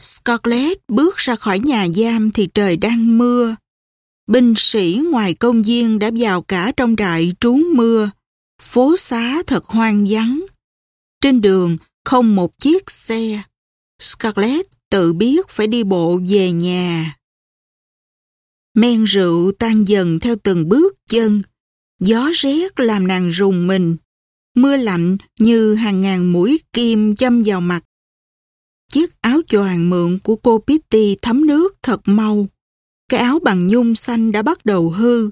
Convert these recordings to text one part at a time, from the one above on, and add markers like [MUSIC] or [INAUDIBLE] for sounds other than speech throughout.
Scarlett bước ra khỏi nhà giam thì trời đang mưa. Binh sĩ ngoài công viên đã vào cả trong trại trú mưa. Phố xá thật hoang vắng. Trên đường không một chiếc xe. Scarlett tự biết phải đi bộ về nhà. Men rượu tan dần theo từng bước chân. Gió rét làm nàng rùng mình. Mưa lạnh như hàng ngàn mũi kim châm vào mặt. Chiếc áo choàng mượn của cô Pitty thấm nước thật mau. Cái áo bằng nhung xanh đã bắt đầu hư.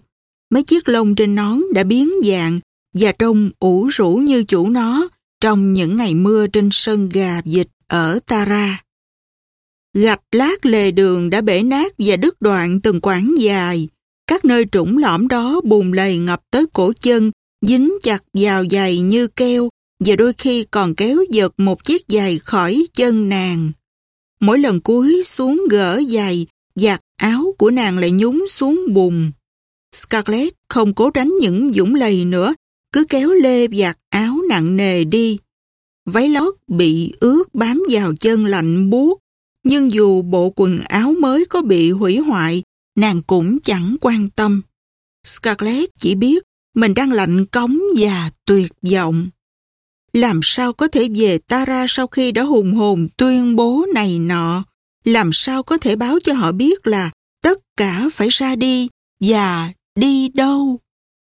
Mấy chiếc lông trên nón đã biến dạng và trông ủ rũ như chủ nó trong những ngày mưa trên sân gà dịch ở Tara. Gạch lát lề đường đã bể nát và đứt đoạn từng quãng dài. Các nơi trũng lõm đó bùn lầy ngập tới cổ chân, dính chặt vào giày như keo và đôi khi còn kéo giật một chiếc giày khỏi chân nàng. Mỗi lần cúi xuống gỡ giày, giặt áo của nàng lại nhúng xuống bùn. Scarlett không cố tránh những dũng lầy nữa, cứ kéo lê giặt áo nặng nề đi. Váy lót bị ướt bám vào chân lạnh buốt, nhưng dù bộ quần áo mới có bị hủy hoại, nàng cũng chẳng quan tâm. Scarlett chỉ biết mình đang lạnh cống và tuyệt vọng. Làm sao có thể về Tara sau khi đã hùng hồn tuyên bố này nọ? Làm sao có thể báo cho họ biết là tất cả phải ra đi và đi đâu?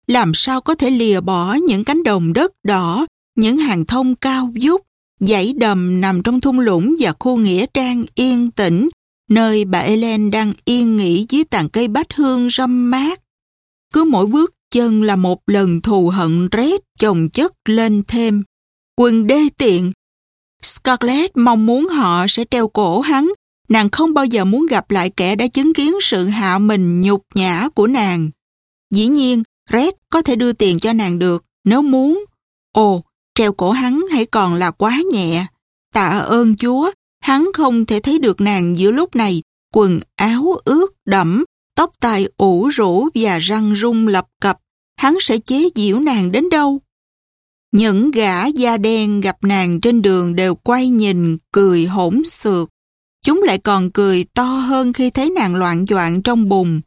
Làm sao có thể lìa bỏ những cánh đồng đất đỏ, những hàng thông cao vút, dãy đầm nằm trong thung lũng và khu nghĩa trang yên tĩnh, nơi bà Ellen đang yên nghỉ dưới tàn cây bách hương râm mát. Cứ mỗi bước chân là một lần thù hận rét chồng chất lên thêm. Quần đê tiện. Scarlett mong muốn họ sẽ treo cổ hắn. Nàng không bao giờ muốn gặp lại kẻ đã chứng kiến sự hạ mình nhục nhã của nàng. Dĩ nhiên, Red có thể đưa tiền cho nàng được nếu muốn. Ồ, treo cổ hắn hãy còn là quá nhẹ. Tạ ơn Chúa, hắn không thể thấy được nàng giữa lúc này, quần áo ướt đẫm, tóc tai ủ rũ và răng rung lập cập. Hắn sẽ chế giễu nàng đến đâu? Những gã da đen gặp nàng trên đường đều quay nhìn, cười hỗn xược. Chúng lại còn cười to hơn khi thấy nàng loạn choạng trong bùn.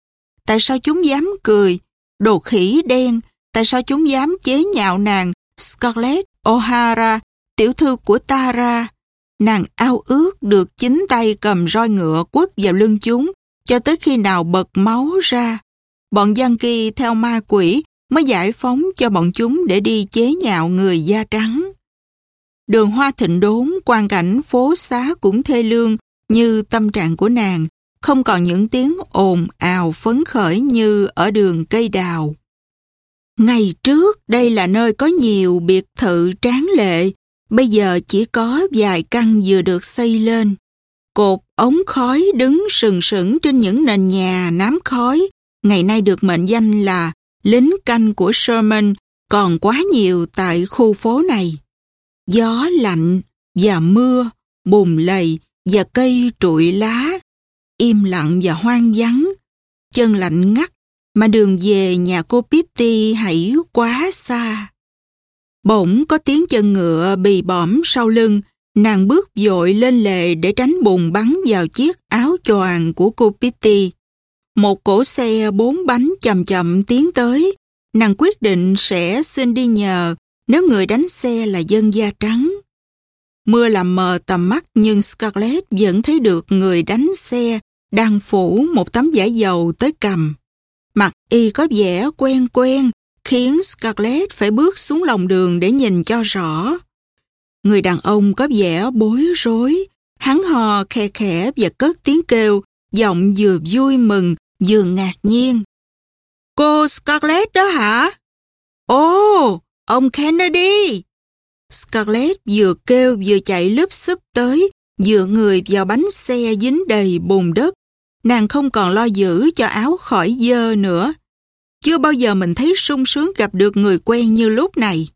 Tại sao chúng dám cười? Đồ khỉ đen, tại sao chúng dám chế nhạo nàng Scarlett O'Hara, tiểu thư của Tara? Nàng ao ước được chính tay cầm roi ngựa quất vào lưng chúng cho tới khi nào bật máu ra. Bọn Yankee theo ma quỷ mới giải phóng cho bọn chúng để đi chế nhạo người da trắng. Đường hoa thịnh đốn, quan cảnh phố xá cũng thê lương như tâm trạng của nàng, không còn những tiếng ồn ào phấn khởi như ở đường cây đào. Ngày trước đây là nơi có nhiều biệt thự tráng lệ, bây giờ chỉ có vài căn vừa được xây lên. Cột ống khói đứng sừng sững trên những nền nhà nám khói, ngày nay được mệnh danh là lính canh của Sherman còn quá nhiều tại khu phố này. Gió lạnh và mưa, bùn lầy và cây trụi lá, im lặng và hoang vắng, chân lạnh ngắt mà đường về nhà cô Pitty hãy quá xa. Bỗng có tiếng chân ngựa bì bõm sau lưng, nàng bước dội lên lề để tránh bùn bắn vào chiếc áo choàng của cô Pitty. Một cỗ xe bốn bánh chậm chậm tiến tới. Nàng quyết định sẽ xin đi nhờ nếu người đánh xe là dân da trắng. Mưa làm mờ tầm mắt nhưng Scarlett vẫn thấy được người đánh xe đang phủ một tấm vải dầu tới cầm. Mặt y có vẻ quen quen khiến Scarlett phải bước xuống lòng đường để nhìn cho rõ. Người đàn ông có vẻ bối rối, hắn hò khe khẽ và cất tiếng kêu, giọng vừa vui mừng dường ngạc nhiên. Cô Scarlett đó hả? Ồ, ông Kennedy! Scarlett vừa kêu vừa chạy lướp xúp tới, dựa người vào bánh xe dính đầy bùn đất. Nàng không còn lo giữ cho áo khỏi dơ nữa. Chưa bao giờ mình thấy sung sướng gặp được người quen như lúc này.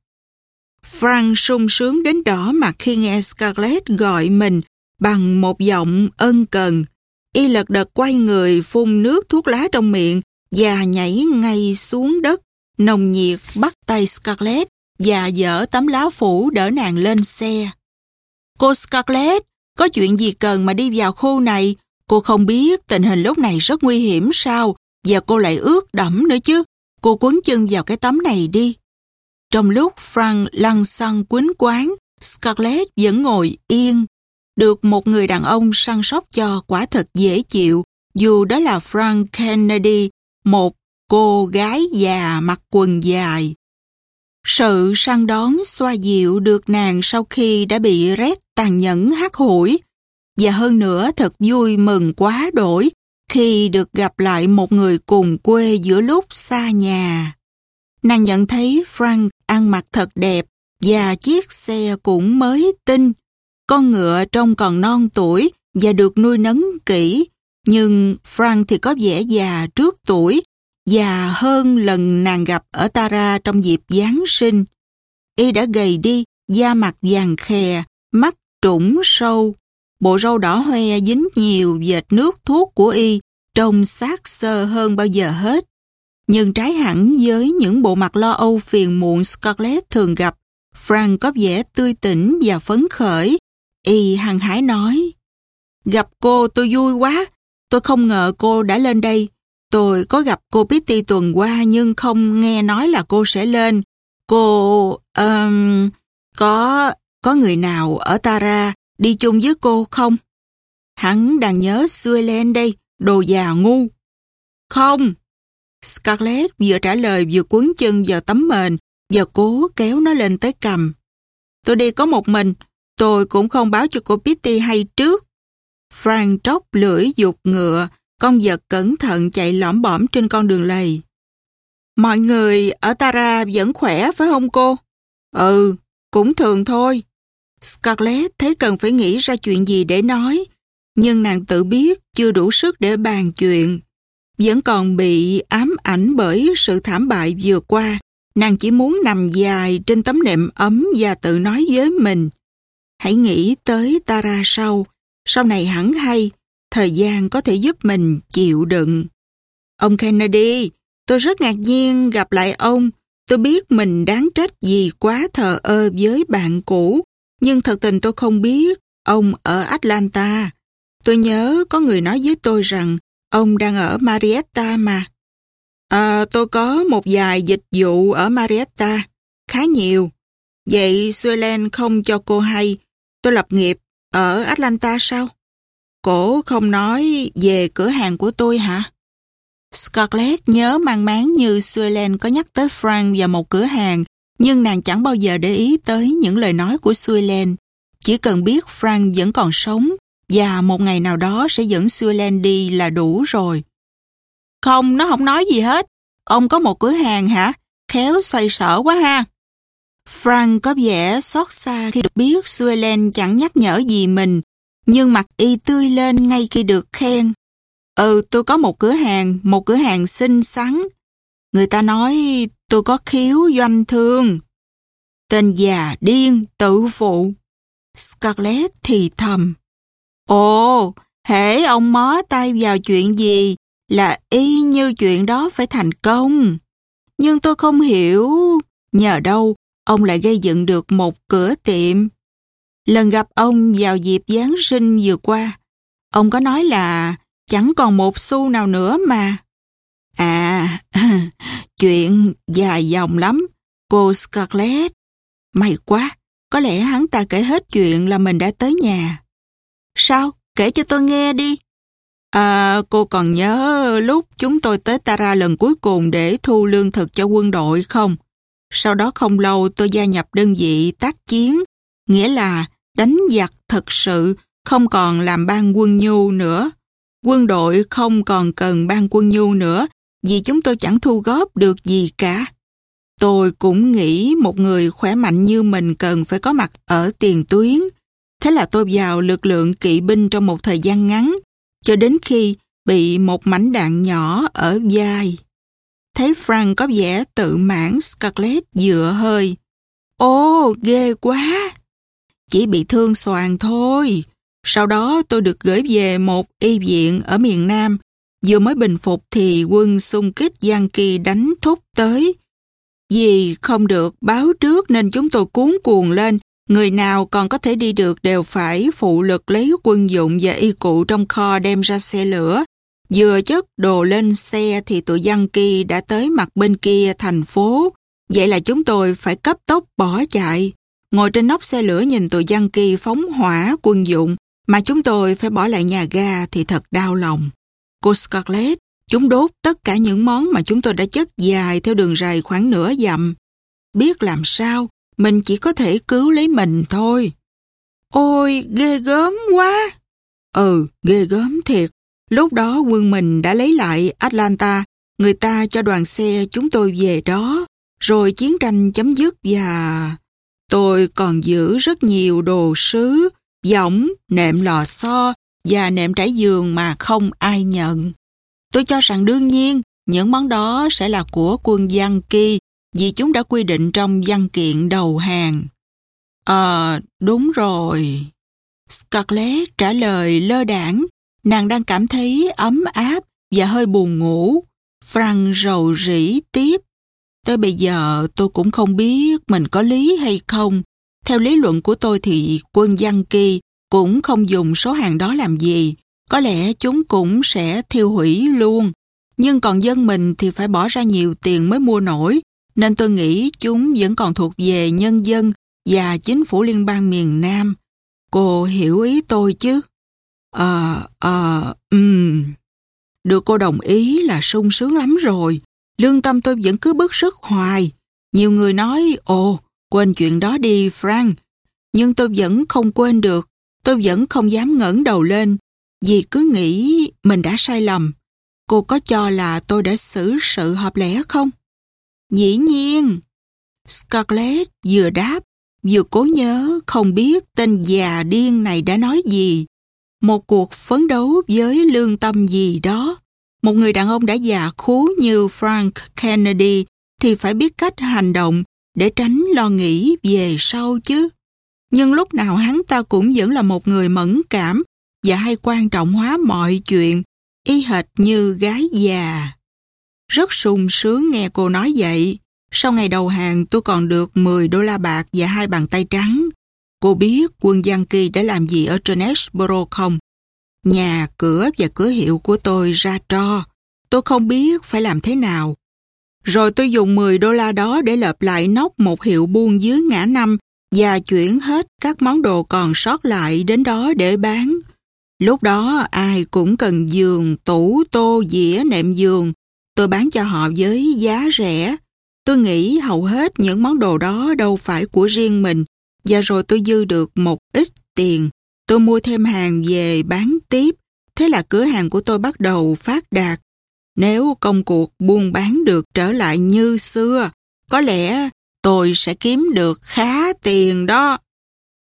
Frank sung sướng đến đỏ mặt khi nghe Scarlett gọi mình bằng một giọng ân cần. Y lật đật quay người phun nước thuốc lá trong miệng và nhảy ngay xuống đất, nồng nhiệt bắt tay Scarlett và dỡ tấm lá phủ đỡ nàng lên xe. Cô Scarlett, có chuyện gì cần mà đi vào khu này? Cô không biết tình hình lúc này rất nguy hiểm sao? Và cô lại ướt đẫm nữa chứ. Cô quấn chân vào cái tấm này đi. Trong lúc Frank lăn xăng quýnh quán, Scarlett vẫn ngồi yên. Được một người đàn ông săn sóc cho quả thật dễ chịu, dù đó là Frank Kennedy, một cô gái già mặc quần dài. Sự săn đón xoa dịu được nàng sau khi đã bị rét tàn nhẫn hắt hủi. Và hơn nữa thật vui mừng quá đổi khi được gặp lại một người cùng quê giữa lúc xa nhà. Nàng nhận thấy Frank ăn mặc thật đẹp và chiếc xe cũng mới tinh. Con ngựa trông còn non tuổi và được nuôi nấng kỹ, nhưng Frank thì có vẻ già trước tuổi, già hơn lần nàng gặp ở Tara trong dịp Giáng sinh. Y đã gầy đi, da mặt vàng khè, mắt trũng sâu. Bộ râu đỏ hoe dính nhiều vệt nước thuốc của Y, trông xác sơ hơn bao giờ hết. Nhưng trái hẳn với những bộ mặt lo âu phiền muộn Scarlett thường gặp, Frank có vẻ tươi tỉnh và phấn khởi. Y hăng hái nói, Gặp cô tôi vui quá, tôi không ngờ cô đã lên đây. Tôi có gặp cô Pitty tuần qua nhưng không nghe nói là cô sẽ lên. Cô, um, có, có người nào ở Tara đi chung với cô không? Hắn đang nhớ Suelen đây, đồ già ngu. Không. Scarlett vừa trả lời vừa cuốn chân vào tấm mền và cố kéo nó lên tới cầm. Tôi đi có một mình, tôi cũng không báo cho cô Pitty hay trước. Frank tróc lưỡi dục ngựa, con vật cẩn thận chạy lõm bõm trên con đường lầy. Mọi người ở Tara vẫn khỏe phải không cô? Ừ, cũng thường thôi. Scarlett thấy cần phải nghĩ ra chuyện gì để nói, nhưng nàng tự biết chưa đủ sức để bàn chuyện. Vẫn còn bị ám ảnh bởi sự thảm bại vừa qua, nàng chỉ muốn nằm dài trên tấm nệm ấm và tự nói với mình. Hãy nghĩ tới Tara sau, sau này hẳn hay, thời gian có thể giúp mình chịu đựng. Ông Kennedy, tôi rất ngạc nhiên gặp lại ông. Tôi biết mình đáng trách gì quá thờ ơ với bạn cũ, nhưng thật tình tôi không biết ông ở Atlanta. Tôi nhớ có người nói với tôi rằng ông đang ở Marietta mà. À, tôi có một vài dịch vụ ở Marietta, khá nhiều. Vậy Suelen không cho cô hay, tôi lập nghiệp ở Atlanta sao? Cổ không nói về cửa hàng của tôi hả? Scarlett nhớ mang máng như Suelen có nhắc tới Frank và một cửa hàng, nhưng nàng chẳng bao giờ để ý tới những lời nói của Suelen. Chỉ cần biết Frank vẫn còn sống và một ngày nào đó sẽ dẫn Suelen đi là đủ rồi. Không, nó không nói gì hết. Ông có một cửa hàng hả? Khéo xoay sở quá ha. Frank có vẻ xót xa khi được biết Suelen chẳng nhắc nhở gì mình nhưng mặt y tươi lên ngay khi được khen. Ừ, tôi có một cửa hàng, một cửa hàng xinh xắn. Người ta nói tôi có khiếu doanh thương. Tên già điên, tự phụ. Scarlett thì thầm. Ồ, hễ ông mó tay vào chuyện gì là y như chuyện đó phải thành công. Nhưng tôi không hiểu nhờ đâu ông lại gây dựng được một cửa tiệm. Lần gặp ông vào dịp Giáng sinh vừa qua, ông có nói là chẳng còn một xu nào nữa mà. À, [LAUGHS] chuyện dài dòng lắm, cô Scarlett. May quá, có lẽ hắn ta kể hết chuyện là mình đã tới nhà. Sao? Kể cho tôi nghe đi. À, cô còn nhớ lúc chúng tôi tới Tara lần cuối cùng để thu lương thực cho quân đội không? Sau đó không lâu tôi gia nhập đơn vị tác chiến, nghĩa là đánh giặc thật sự không còn làm ban quân nhu nữa. Quân đội không còn cần ban quân nhu nữa vì chúng tôi chẳng thu góp được gì cả. Tôi cũng nghĩ một người khỏe mạnh như mình cần phải có mặt ở tiền tuyến. Thế là tôi vào lực lượng kỵ binh trong một thời gian ngắn, cho đến khi bị một mảnh đạn nhỏ ở vai. Thấy Frank có vẻ tự mãn Scarlett dựa hơi. Ô, ghê quá! Chỉ bị thương soàn thôi. Sau đó tôi được gửi về một y viện ở miền Nam. Vừa mới bình phục thì quân xung kích Giang Kỳ đánh thúc tới. Vì không được báo trước nên chúng tôi cuốn cuồng lên Người nào còn có thể đi được đều phải phụ lực lấy quân dụng và y cụ trong kho đem ra xe lửa. Vừa chất đồ lên xe thì tụi dân kỳ đã tới mặt bên kia thành phố. Vậy là chúng tôi phải cấp tốc bỏ chạy. Ngồi trên nóc xe lửa nhìn tụi dân kỳ phóng hỏa quân dụng mà chúng tôi phải bỏ lại nhà ga thì thật đau lòng. Cô Scarlett, chúng đốt tất cả những món mà chúng tôi đã chất dài theo đường rầy khoảng nửa dặm. Biết làm sao, mình chỉ có thể cứu lấy mình thôi. Ôi, ghê gớm quá! Ừ, ghê gớm thiệt. Lúc đó quân mình đã lấy lại Atlanta, người ta cho đoàn xe chúng tôi về đó, rồi chiến tranh chấm dứt và... Tôi còn giữ rất nhiều đồ sứ, giỏng, nệm lò xo và nệm trải giường mà không ai nhận. Tôi cho rằng đương nhiên những món đó sẽ là của quân Giang Kỳ vì chúng đã quy định trong văn kiện đầu hàng. Ờ, đúng rồi. Scarlett trả lời lơ đảng. Nàng đang cảm thấy ấm áp và hơi buồn ngủ. Frank rầu rĩ tiếp. Tới bây giờ tôi cũng không biết mình có lý hay không. Theo lý luận của tôi thì quân dân Kỳ cũng không dùng số hàng đó làm gì. Có lẽ chúng cũng sẽ thiêu hủy luôn. Nhưng còn dân mình thì phải bỏ ra nhiều tiền mới mua nổi nên tôi nghĩ chúng vẫn còn thuộc về nhân dân và chính phủ liên bang miền Nam. Cô hiểu ý tôi chứ? Ờ, ờ, ừm. Được cô đồng ý là sung sướng lắm rồi. Lương tâm tôi vẫn cứ bức sức hoài. Nhiều người nói, ồ, quên chuyện đó đi Frank. Nhưng tôi vẫn không quên được. Tôi vẫn không dám ngẩng đầu lên vì cứ nghĩ mình đã sai lầm. Cô có cho là tôi đã xử sự hợp lẽ không? Dĩ nhiên. Scarlett vừa đáp, vừa cố nhớ không biết tên già điên này đã nói gì. Một cuộc phấn đấu với lương tâm gì đó. Một người đàn ông đã già khú như Frank Kennedy thì phải biết cách hành động để tránh lo nghĩ về sau chứ. Nhưng lúc nào hắn ta cũng vẫn là một người mẫn cảm và hay quan trọng hóa mọi chuyện, y hệt như gái già. Rất sung sướng nghe cô nói vậy. Sau ngày đầu hàng tôi còn được 10 đô la bạc và hai bàn tay trắng. Cô biết quân Giang Kỳ đã làm gì ở Jonesboro không? Nhà, cửa và cửa hiệu của tôi ra tro. Tôi không biết phải làm thế nào. Rồi tôi dùng 10 đô la đó để lợp lại nóc một hiệu buôn dưới ngã năm và chuyển hết các món đồ còn sót lại đến đó để bán. Lúc đó ai cũng cần giường, tủ, tô, dĩa, nệm giường Tôi bán cho họ với giá rẻ. Tôi nghĩ hầu hết những món đồ đó đâu phải của riêng mình và rồi tôi dư được một ít tiền. Tôi mua thêm hàng về bán tiếp. Thế là cửa hàng của tôi bắt đầu phát đạt. Nếu công cuộc buôn bán được trở lại như xưa, có lẽ tôi sẽ kiếm được khá tiền đó.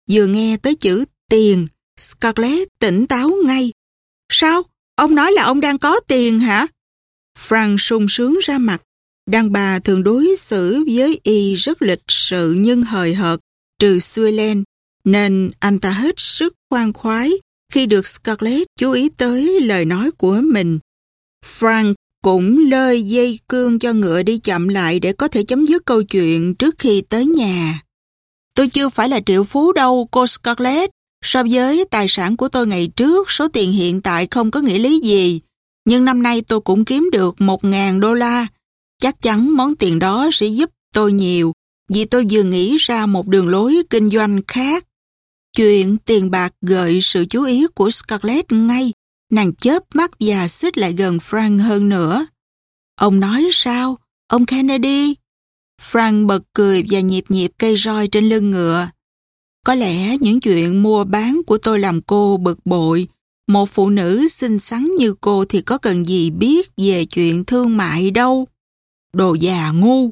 Vừa nghe tới chữ tiền, Scarlett tỉnh táo ngay. Sao? Ông nói là ông đang có tiền hả? Frank sung sướng ra mặt. Đàn bà thường đối xử với y rất lịch sự nhưng hời hợt, trừ lên nên anh ta hết sức khoan khoái khi được Scarlett chú ý tới lời nói của mình. Frank cũng lơi dây cương cho ngựa đi chậm lại để có thể chấm dứt câu chuyện trước khi tới nhà. Tôi chưa phải là triệu phú đâu, cô Scarlett. So với tài sản của tôi ngày trước, số tiền hiện tại không có nghĩa lý gì. Nhưng năm nay tôi cũng kiếm được 1.000 đô la. Chắc chắn món tiền đó sẽ giúp tôi nhiều vì tôi vừa nghĩ ra một đường lối kinh doanh khác. Chuyện tiền bạc gợi sự chú ý của Scarlett ngay. Nàng chớp mắt và xích lại gần Frank hơn nữa. Ông nói sao? Ông Kennedy? Frank bật cười và nhịp nhịp cây roi trên lưng ngựa. Có lẽ những chuyện mua bán của tôi làm cô bực bội một phụ nữ xinh xắn như cô thì có cần gì biết về chuyện thương mại đâu. Đồ già ngu.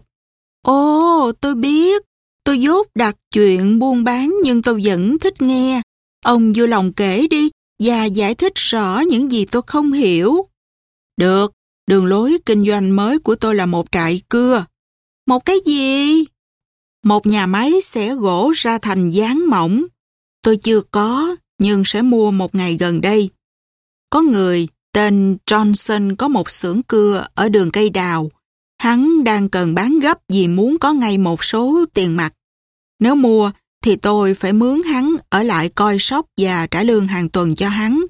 Ồ, tôi biết. Tôi dốt đặt chuyện buôn bán nhưng tôi vẫn thích nghe. Ông vui lòng kể đi và giải thích rõ những gì tôi không hiểu. Được, đường lối kinh doanh mới của tôi là một trại cưa. Một cái gì? Một nhà máy xẻ gỗ ra thành dáng mỏng. Tôi chưa có, nhưng sẽ mua một ngày gần đây. Có người tên Johnson có một xưởng cưa ở đường cây đào. Hắn đang cần bán gấp vì muốn có ngay một số tiền mặt. Nếu mua thì tôi phải mướn hắn ở lại coi sóc và trả lương hàng tuần cho hắn.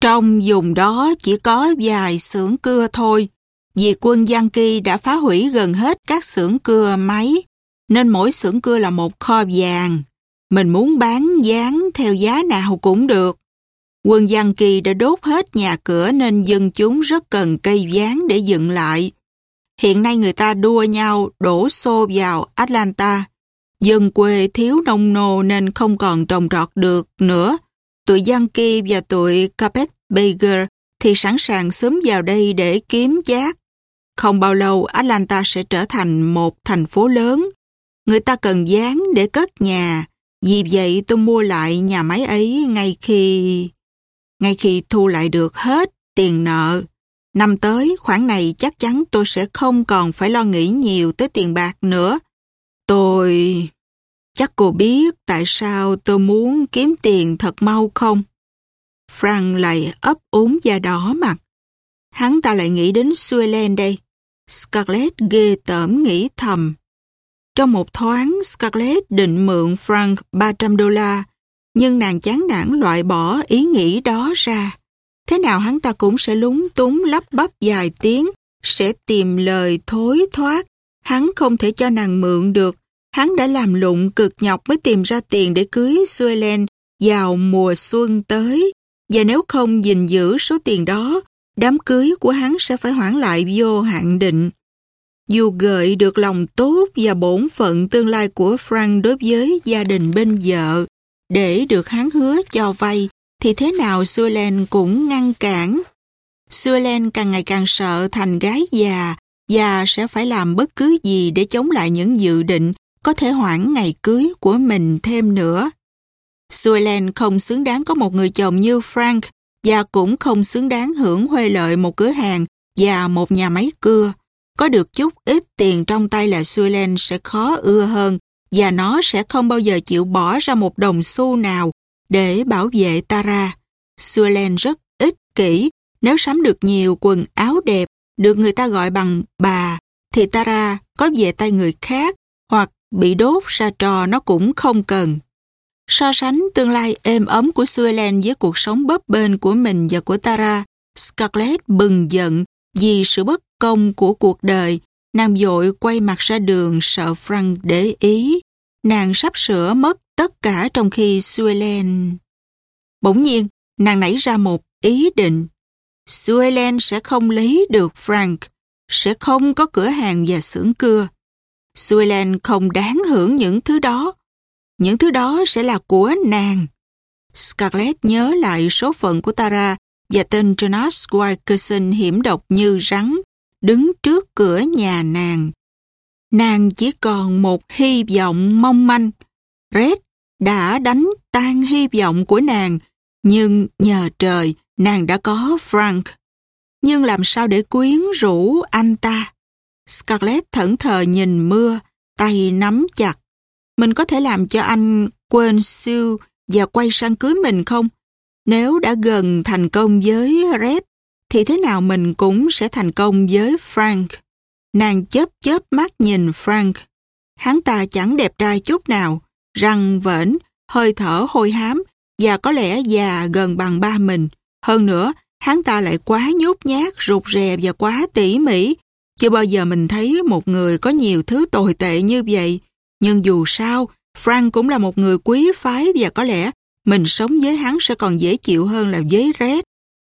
Trong vùng đó chỉ có vài xưởng cưa thôi, vì quân giang kỳ đã phá hủy gần hết các xưởng cưa máy, nên mỗi xưởng cưa là một kho vàng. Mình muốn bán dán theo giá nào cũng được. Quân giang kỳ đã đốt hết nhà cửa nên dân chúng rất cần cây dán để dựng lại. Hiện nay người ta đua nhau đổ xô vào Atlanta. Dân quê thiếu nông nô nên không còn trồng trọt được nữa. Tụi Yankee và tụi Carpetbagger thì sẵn sàng xúm vào đây để kiếm giác. Không bao lâu, Atlanta sẽ trở thành một thành phố lớn. Người ta cần dán để cất nhà. Vì vậy tôi mua lại nhà máy ấy ngay khi... ngay khi thu lại được hết tiền nợ. Năm tới, khoản này chắc chắn tôi sẽ không còn phải lo nghĩ nhiều tới tiền bạc nữa. Tôi... Chắc cô biết tại sao tôi muốn kiếm tiền thật mau không? Frank lại ấp úng da đỏ mặt. Hắn ta lại nghĩ đến Suelen đây. Scarlett ghê tởm nghĩ thầm. Trong một thoáng, Scarlett định mượn Frank 300 đô la, nhưng nàng chán nản loại bỏ ý nghĩ đó ra. Thế nào hắn ta cũng sẽ lúng túng lắp bắp dài tiếng, sẽ tìm lời thối thoát. Hắn không thể cho nàng mượn được. Hắn đã làm lụng cực nhọc mới tìm ra tiền để cưới Suelen vào mùa xuân tới. Và nếu không gìn giữ số tiền đó, đám cưới của hắn sẽ phải hoãn lại vô hạn định. Dù gợi được lòng tốt và bổn phận tương lai của Frank đối với gia đình bên vợ, để được hắn hứa cho vay, thì thế nào Suelen cũng ngăn cản. Suelen càng ngày càng sợ thành gái già và sẽ phải làm bất cứ gì để chống lại những dự định có thể hoãn ngày cưới của mình thêm nữa. Suelen không xứng đáng có một người chồng như Frank và cũng không xứng đáng hưởng huê lợi một cửa hàng và một nhà máy cưa. Có được chút ít tiền trong tay là Suelen sẽ khó ưa hơn và nó sẽ không bao giờ chịu bỏ ra một đồng xu nào để bảo vệ Tara. Suelen rất ích kỷ, nếu sắm được nhiều quần áo đẹp, được người ta gọi bằng bà, thì Tara có về tay người khác hoặc bị đốt ra trò nó cũng không cần. So sánh tương lai êm ấm của Suelen với cuộc sống bấp bênh của mình và của Tara, Scarlett bừng giận vì sự bất công của cuộc đời. Nàng dội quay mặt ra đường sợ Frank để ý. Nàng sắp sửa mất tất cả trong khi Suelen... Bỗng nhiên, nàng nảy ra một ý định. Suelen sẽ không lấy được Frank, sẽ không có cửa hàng và xưởng cưa. Suelen không đáng hưởng những thứ đó. Những thứ đó sẽ là của nàng. Scarlett nhớ lại số phận của Tara và tên Jonas Wilkerson hiểm độc như rắn đứng trước cửa nhà nàng. Nàng chỉ còn một hy vọng mong manh. Red đã đánh tan hy vọng của nàng, nhưng nhờ trời nàng đã có Frank. Nhưng làm sao để quyến rũ anh ta? Scarlett thẫn thờ nhìn mưa, tay nắm chặt. Mình có thể làm cho anh quên Sue và quay sang cưới mình không? Nếu đã gần thành công với Red, thì thế nào mình cũng sẽ thành công với Frank. Nàng chớp chớp mắt nhìn Frank. Hắn ta chẳng đẹp trai chút nào, răng vễn, hơi thở hôi hám và có lẽ già gần bằng ba mình. Hơn nữa, hắn ta lại quá nhút nhát, rụt rè và quá tỉ mỉ. Chưa bao giờ mình thấy một người có nhiều thứ tồi tệ như vậy. Nhưng dù sao, Frank cũng là một người quý phái và có lẽ mình sống với hắn sẽ còn dễ chịu hơn là với Red.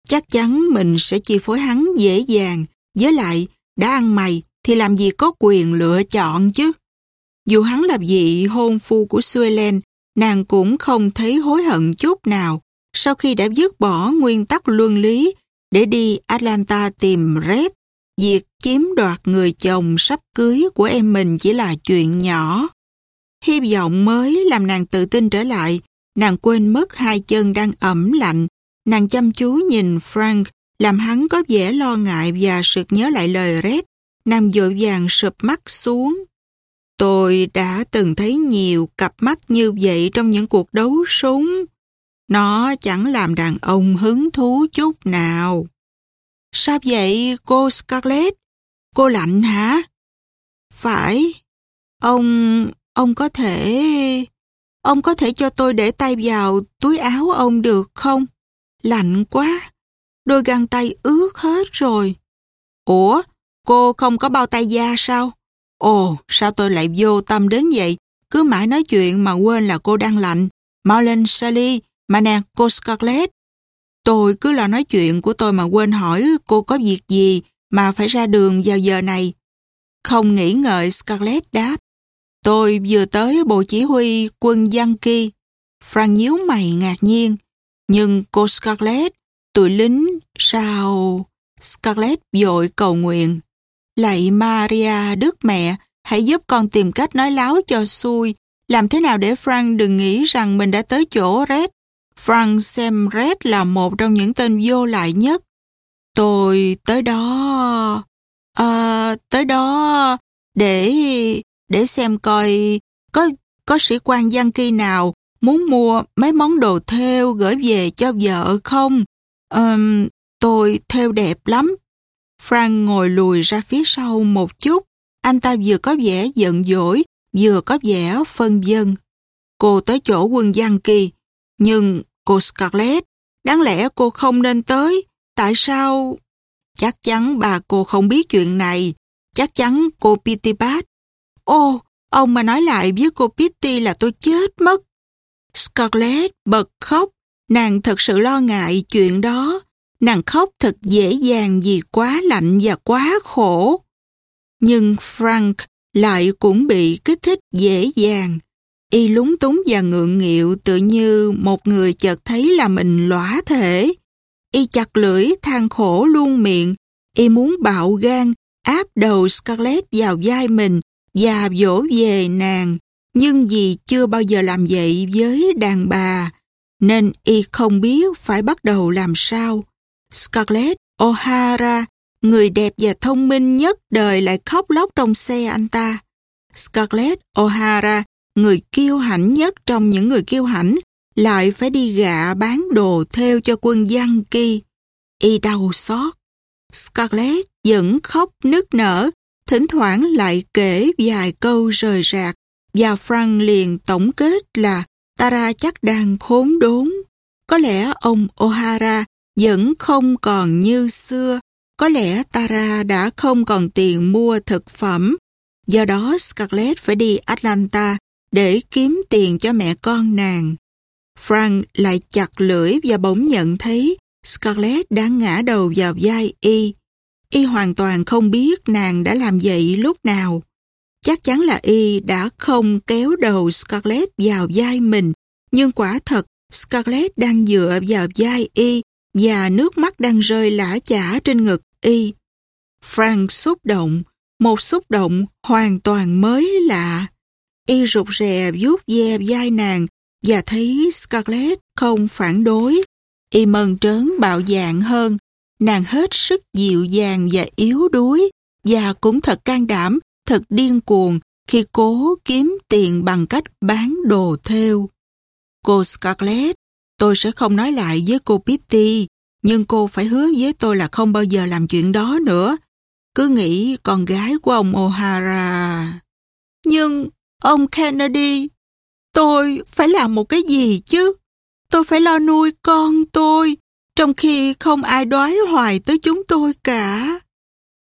Chắc chắn mình sẽ chi phối hắn dễ dàng. Với lại, đã ăn mày thì làm gì có quyền lựa chọn chứ. Dù hắn là vị hôn phu của Suelen, nàng cũng không thấy hối hận chút nào sau khi đã dứt bỏ nguyên tắc luân lý để đi Atlanta tìm Red. Việc chiếm đoạt người chồng sắp cưới của em mình chỉ là chuyện nhỏ. Hy vọng mới làm nàng tự tin trở lại, nàng quên mất hai chân đang ẩm lạnh. Nàng chăm chú nhìn Frank, làm hắn có vẻ lo ngại và sực nhớ lại lời Red. Nàng dội vàng sụp mắt xuống. Tôi đã từng thấy nhiều cặp mắt như vậy trong những cuộc đấu súng. Nó chẳng làm đàn ông hứng thú chút nào. Sao vậy cô Scarlett? Cô lạnh hả? Phải. Ông... ông có thể... ông có thể cho tôi để tay vào túi áo ông được không? Lạnh quá, đôi găng tay ướt hết rồi. Ủa, cô không có bao tay da sao? Ồ, sao tôi lại vô tâm đến vậy? Cứ mãi nói chuyện mà quên là cô đang lạnh. Mau lên Sally, mà nè, cô Scarlett. Tôi cứ lo nói chuyện của tôi mà quên hỏi cô có việc gì mà phải ra đường vào giờ này. Không nghĩ ngợi Scarlett đáp. Tôi vừa tới bộ chỉ huy quân Yankee. Frank nhíu mày ngạc nhiên. Nhưng cô Scarlett, tụi lính, sao... Scarlett vội cầu nguyện. Lạy Maria, Đức Mẹ, hãy giúp con tìm cách nói láo cho xui. Làm thế nào để Frank đừng nghĩ rằng mình đã tới chỗ Red. Frank xem Red là một trong những tên vô lại nhất. Tôi tới đó... À, tới đó để để xem coi có có sĩ quan giang kỳ nào muốn mua mấy món đồ theo gửi về cho vợ không? Um, tôi theo đẹp lắm. Frank ngồi lùi ra phía sau một chút. Anh ta vừa có vẻ giận dỗi, vừa có vẻ phân dân. Cô tới chỗ quân Giang Kỳ, nhưng cô Scarlett, đáng lẽ cô không nên tới. Tại sao? Chắc chắn bà cô không biết chuyện này. Chắc chắn cô Pitty Bat. Ô, ông mà nói lại với cô Pitty là tôi chết mất. Scarlett bật khóc. Nàng thật sự lo ngại chuyện đó. Nàng khóc thật dễ dàng vì quá lạnh và quá khổ. Nhưng Frank lại cũng bị kích thích dễ dàng. Y lúng túng và ngượng nghịu tự như một người chợt thấy là mình lõa thể. Y chặt lưỡi than khổ luôn miệng. Y muốn bạo gan áp đầu Scarlett vào vai mình và vỗ về nàng. Nhưng vì chưa bao giờ làm vậy với đàn bà, nên y không biết phải bắt đầu làm sao. Scarlett O'Hara, người đẹp và thông minh nhất đời lại khóc lóc trong xe anh ta. Scarlett O'Hara, người kiêu hãnh nhất trong những người kiêu hãnh, lại phải đi gạ bán đồ theo cho quân Yankee. Y đau xót. Scarlett vẫn khóc nức nở, thỉnh thoảng lại kể vài câu rời rạc và Frank liền tổng kết là Tara chắc đang khốn đốn. Có lẽ ông O'Hara vẫn không còn như xưa. Có lẽ Tara đã không còn tiền mua thực phẩm. Do đó Scarlett phải đi Atlanta để kiếm tiền cho mẹ con nàng. Frank lại chặt lưỡi và bỗng nhận thấy Scarlett đang ngã đầu vào vai y. Y hoàn toàn không biết nàng đã làm vậy lúc nào. Chắc chắn là y đã không kéo đầu Scarlett vào vai mình, nhưng quả thật Scarlett đang dựa vào vai y và nước mắt đang rơi lã chả trên ngực y. Frank xúc động, một xúc động hoàn toàn mới lạ. Y rụt rè vuốt ve vai nàng và thấy Scarlett không phản đối. Y mừng trớn bạo dạng hơn, nàng hết sức dịu dàng và yếu đuối và cũng thật can đảm, thật điên cuồng khi cố kiếm tiền bằng cách bán đồ theo. Cô Scarlett Tôi sẽ không nói lại với cô Pitty, nhưng cô phải hứa với tôi là không bao giờ làm chuyện đó nữa. Cứ nghĩ con gái của ông O'Hara. Nhưng, ông Kennedy, tôi phải làm một cái gì chứ? Tôi phải lo nuôi con tôi, trong khi không ai đoái hoài tới chúng tôi cả.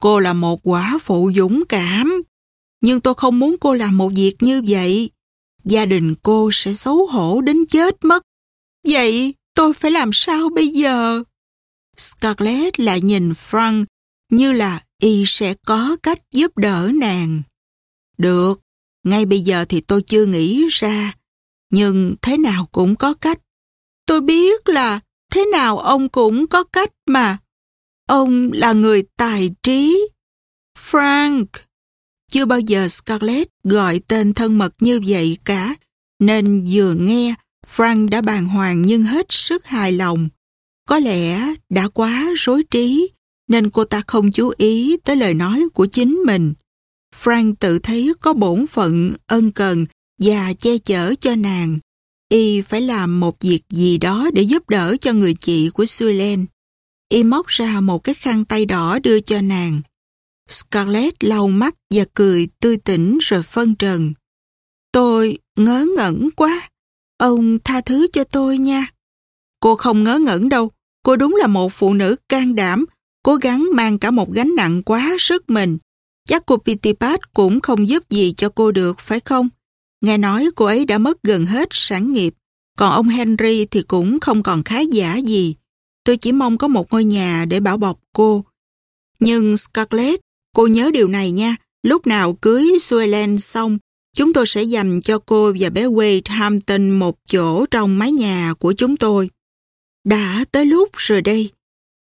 Cô là một quả phụ dũng cảm, nhưng tôi không muốn cô làm một việc như vậy. Gia đình cô sẽ xấu hổ đến chết mất. Vậy tôi phải làm sao bây giờ? Scarlett lại nhìn Frank như là y sẽ có cách giúp đỡ nàng. Được, ngay bây giờ thì tôi chưa nghĩ ra, nhưng thế nào cũng có cách. Tôi biết là thế nào ông cũng có cách mà. Ông là người tài trí. Frank. Chưa bao giờ Scarlett gọi tên thân mật như vậy cả, nên vừa nghe Frank đã bàng hoàng nhưng hết sức hài lòng. Có lẽ đã quá rối trí nên cô ta không chú ý tới lời nói của chính mình. Frank tự thấy có bổn phận, ân cần và che chở cho nàng. Y phải làm một việc gì đó để giúp đỡ cho người chị của Suelen. Y móc ra một cái khăn tay đỏ đưa cho nàng. Scarlett lau mắt và cười tươi tỉnh rồi phân trần. Tôi ngớ ngẩn quá. Ông tha thứ cho tôi nha. Cô không ngớ ngẩn đâu. Cô đúng là một phụ nữ can đảm, cố gắng mang cả một gánh nặng quá sức mình. Chắc cô Pitipat cũng không giúp gì cho cô được, phải không? Nghe nói cô ấy đã mất gần hết sản nghiệp, còn ông Henry thì cũng không còn khá giả gì. Tôi chỉ mong có một ngôi nhà để bảo bọc cô. Nhưng Scarlett, cô nhớ điều này nha, lúc nào cưới Suelen xong, chúng tôi sẽ dành cho cô và bé Wade Hampton một chỗ trong mái nhà của chúng tôi. Đã tới lúc rồi đây.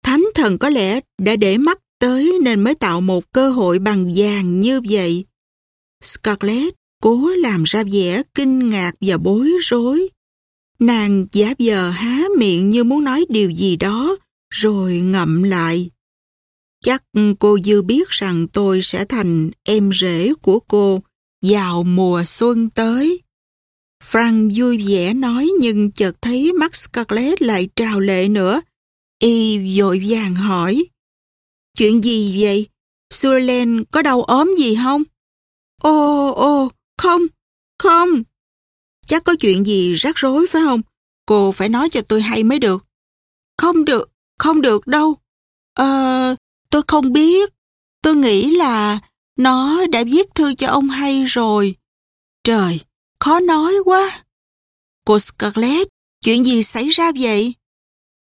Thánh thần có lẽ đã để mắt tới nên mới tạo một cơ hội bằng vàng như vậy. Scarlett cố làm ra vẻ kinh ngạc và bối rối. Nàng giả vờ há miệng như muốn nói điều gì đó, rồi ngậm lại. Chắc cô dư biết rằng tôi sẽ thành em rể của cô vào mùa xuân tới. Frank vui vẻ nói nhưng chợt thấy mắt Scarlett lại trào lệ nữa. Y vội vàng hỏi. Chuyện gì vậy? Suelen có đau ốm gì không? Ô, ô, không, không. Chắc có chuyện gì rắc rối phải không? Cô phải nói cho tôi hay mới được. Không được, không được đâu. Ờ, tôi không biết. Tôi nghĩ là nó đã viết thư cho ông hay rồi. Trời, khó nói quá. Cô Scarlett, chuyện gì xảy ra vậy?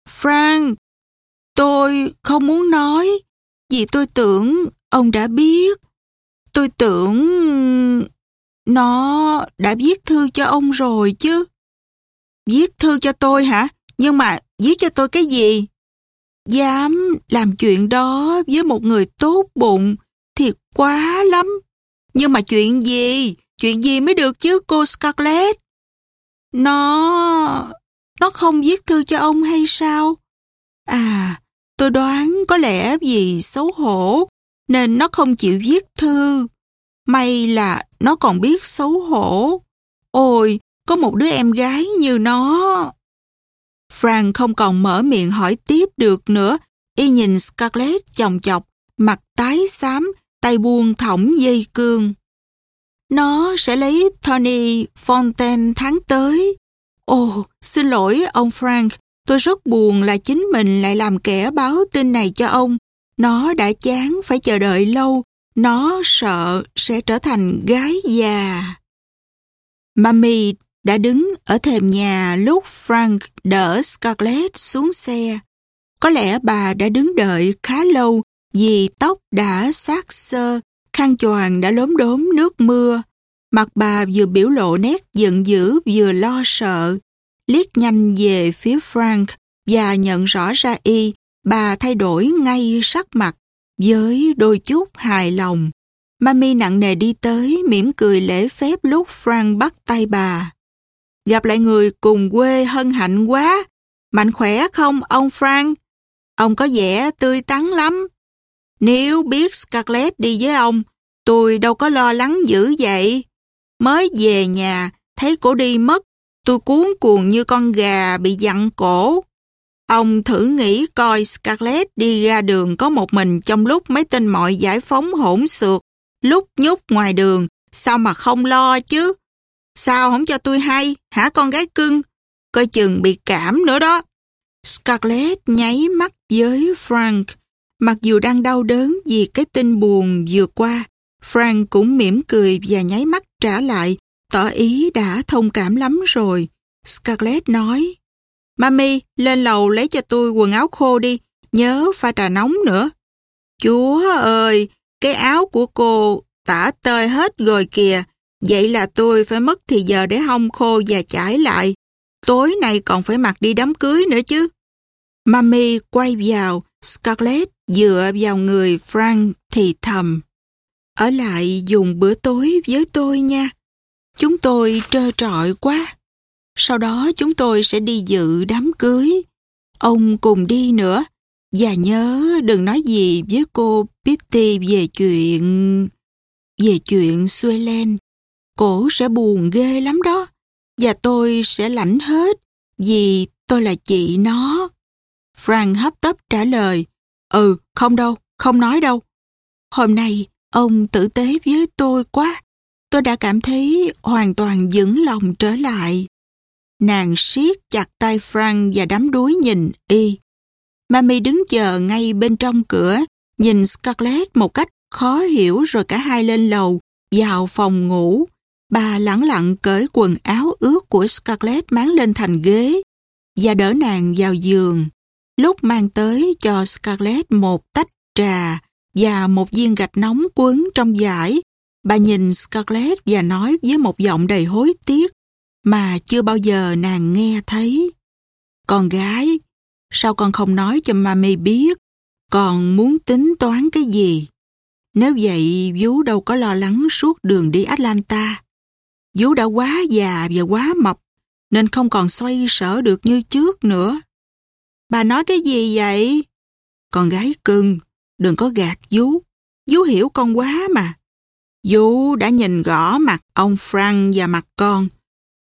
Frank, tôi không muốn nói vì tôi tưởng ông đã biết. Tôi tưởng nó đã viết thư cho ông rồi chứ. Viết thư cho tôi hả? Nhưng mà viết cho tôi cái gì? Dám làm chuyện đó với một người tốt bụng thiệt quá lắm. Nhưng mà chuyện gì? Chuyện gì mới được chứ cô Scarlett? Nó... nó không viết thư cho ông hay sao? À, tôi đoán có lẽ vì xấu hổ nên nó không chịu viết thư. May là nó còn biết xấu hổ. Ôi, có một đứa em gái như nó. Frank không còn mở miệng hỏi tiếp được nữa. Y nhìn Scarlett chồng chọc, mặt tái xám, tay buông thõng dây cương. Nó sẽ lấy Tony Fontaine tháng tới. Ồ, xin lỗi ông Frank, tôi rất buồn là chính mình lại làm kẻ báo tin này cho ông. Nó đã chán phải chờ đợi lâu, nó sợ sẽ trở thành gái già. Mami đã đứng ở thềm nhà lúc Frank đỡ Scarlett xuống xe. Có lẽ bà đã đứng đợi khá lâu vì tóc đã sát sơ, khăn choàng đã lốm đốm nước mưa. Mặt bà vừa biểu lộ nét giận dữ vừa lo sợ. Liếc nhanh về phía Frank và nhận rõ ra y, bà thay đổi ngay sắc mặt với đôi chút hài lòng. Mami nặng nề đi tới, mỉm cười lễ phép lúc Frank bắt tay bà. Gặp lại người cùng quê hân hạnh quá. Mạnh khỏe không ông Frank? Ông có vẻ tươi tắn lắm. Nếu biết Scarlett đi với ông, tôi đâu có lo lắng dữ vậy. Mới về nhà, thấy cổ đi mất, tôi cuốn cuồng như con gà bị dặn cổ. Ông thử nghĩ coi Scarlett đi ra đường có một mình trong lúc mấy tên mọi giải phóng hỗn xược, lúc nhúc ngoài đường, sao mà không lo chứ? Sao không cho tôi hay, hả con gái cưng? Coi chừng bị cảm nữa đó. Scarlett nháy mắt với Frank. Mặc dù đang đau đớn vì cái tin buồn vừa qua, Frank cũng mỉm cười và nháy mắt trả lại, tỏ ý đã thông cảm lắm rồi. Scarlett nói, Mami, lên lầu lấy cho tôi quần áo khô đi, nhớ pha trà nóng nữa. Chúa ơi, cái áo của cô tả tơi hết rồi kìa, vậy là tôi phải mất thì giờ để hong khô và chải lại. Tối nay còn phải mặc đi đám cưới nữa chứ. Mami quay vào, Scarlett dựa vào người Frank thì thầm. Ở lại dùng bữa tối với tôi nha. Chúng tôi trơ trọi quá. Sau đó chúng tôi sẽ đi dự đám cưới. Ông cùng đi nữa. Và nhớ đừng nói gì với cô Pitty về chuyện... Về chuyện Suelen. Cổ sẽ buồn ghê lắm đó. Và tôi sẽ lãnh hết vì tôi là chị nó. Frank hấp tấp trả lời. Ừ, không đâu, không nói đâu. Hôm nay, ông tử tế với tôi quá. Tôi đã cảm thấy hoàn toàn vững lòng trở lại. Nàng siết chặt tay Frank và đám đuối nhìn y. Mami đứng chờ ngay bên trong cửa, nhìn Scarlett một cách khó hiểu rồi cả hai lên lầu, vào phòng ngủ. Bà lẳng lặng cởi quần áo ướt của Scarlett máng lên thành ghế và đỡ nàng vào giường. Lúc mang tới cho Scarlett một tách trà và một viên gạch nóng quấn trong giải, bà nhìn Scarlett và nói với một giọng đầy hối tiếc mà chưa bao giờ nàng nghe thấy. Con gái, sao con không nói cho mami biết con muốn tính toán cái gì? Nếu vậy, Vú đâu có lo lắng suốt đường đi Atlanta. Vú đã quá già và quá mập, nên không còn xoay sở được như trước nữa. Bà nói cái gì vậy? Con gái cưng, đừng có gạt Vú. Vú hiểu con quá mà. Vú đã nhìn gõ mặt ông Frank và mặt con.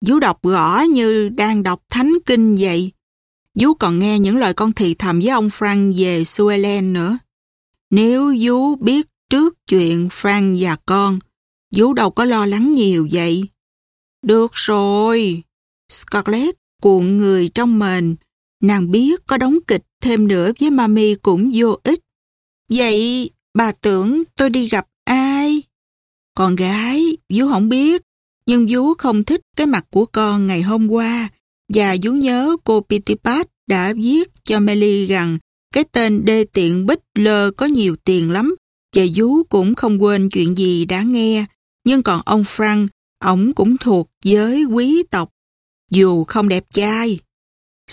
Vú đọc gõ như đang đọc thánh kinh vậy. Vú còn nghe những lời con thì thầm với ông Frank về Suelen nữa. Nếu Vú biết trước chuyện Frank và con, Vú đâu có lo lắng nhiều vậy. Được rồi. Scarlett cuộn người trong mền. Nàng biết có đóng kịch thêm nữa với mami cũng vô ích. Vậy bà tưởng tôi đi gặp ai? Con gái, Vú không biết. Nhưng Vú không thích cái mặt của con ngày hôm qua và Vú nhớ cô Pitipat đã viết cho Melly rằng cái tên đê tiện bích lơ có nhiều tiền lắm và Vú cũng không quên chuyện gì đã nghe. Nhưng còn ông Frank, ổng cũng thuộc giới quý tộc, dù không đẹp trai.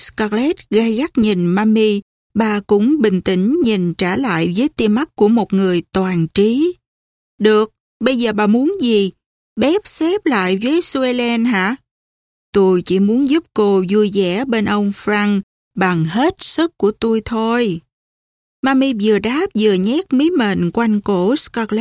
Scarlett gai gắt nhìn Mami, bà cũng bình tĩnh nhìn trả lại với tia mắt của một người toàn trí. Được, bây giờ bà muốn gì? Bếp xếp lại với Suelen hả? Tôi chỉ muốn giúp cô vui vẻ bên ông Frank bằng hết sức của tôi thôi. Mami vừa đáp vừa nhét mí mền quanh cổ Scarlett.